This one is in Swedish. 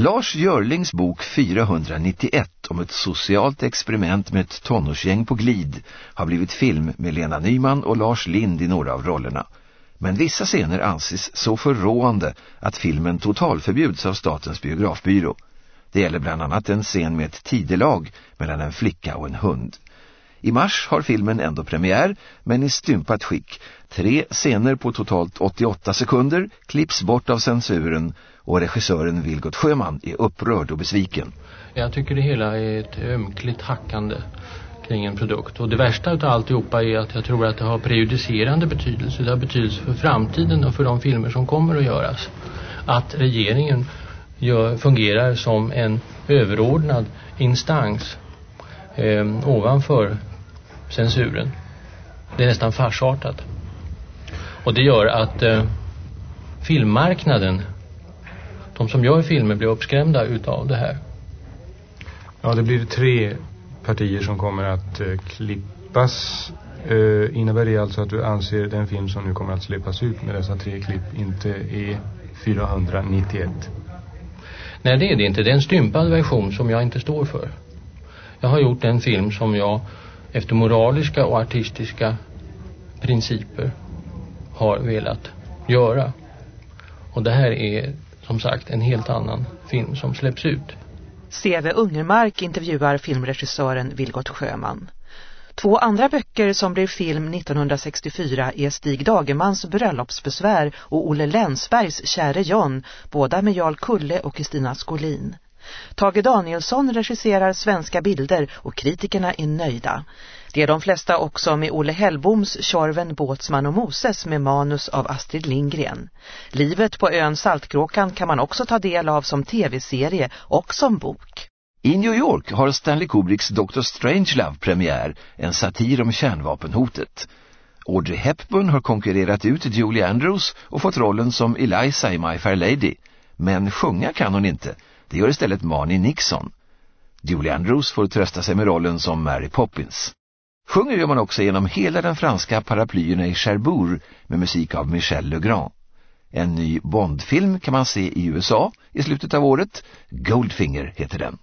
Lars Görlings bok 491 om ett socialt experiment med ett tonårsgäng på glid har blivit film med Lena Nyman och Lars Lind i några av rollerna. Men vissa scener anses så förråande att filmen totalförbjuds av Statens biografbyrå. Det gäller bland annat en scen med ett tidelag mellan en flicka och en hund. I mars har filmen ändå premiär, men i stympat skick. Tre scener på totalt 88 sekunder klipps bort av censuren och regissören Vilgot Sjöman är upprörd och besviken. Jag tycker det hela är ett ömkligt hackande kring en produkt. Och det värsta av alltihopa är att jag tror att det har prejudicerande betydelse. Det har betydelse för framtiden och för de filmer som kommer att göras. Att regeringen gör, fungerar som en överordnad instans eh, ovanför censuren. Det är nästan farsartat. Och det gör att eh, filmmarknaden, de som gör filmer blir uppskrämda utav det här. Ja, det blir tre partier som kommer att eh, klippas. Eh, innebär det alltså att du anser den film som nu kommer att släppas ut med dessa tre klipp inte är 491? Nej, det är det inte. Det är en stympad version som jag inte står för. Jag har gjort en film som jag efter moraliska och artistiska principer har velat göra. Och det här är som sagt en helt annan film som släpps ut. CV Ungermark intervjuar filmregissören Vilgot Sjöman. Två andra böcker som blev film 1964 är Stig Dagermans bröllopsbesvär och Olle Länsbergs Käre John, båda med Jarl Kulle och Kristina Skolin. Tage Danielsson regisserar Svenska bilder och kritikerna är nöjda. Det är de flesta också med Olle Hellboms Tjorven, Båtsman och Moses med manus av Astrid Lindgren. Livet på ön Saltkråkan kan man också ta del av som tv-serie och som bok. I New York har Stanley Kubricks Dr. Strangelove premiär, en satir om kärnvapenhotet. Audrey Hepburn har konkurrerat ut Julie Andrews och fått rollen som Eliza i My Fair Lady. Men sjunga kan hon inte. Det gör istället Marnie Nixon. Julie Andrews får trösta sig med rollen som Mary Poppins. Sjunger gör man också genom hela den franska paraplyerna i Cherbourg med musik av Michel Legrand. En ny Bondfilm kan man se i USA i slutet av året. Goldfinger heter den.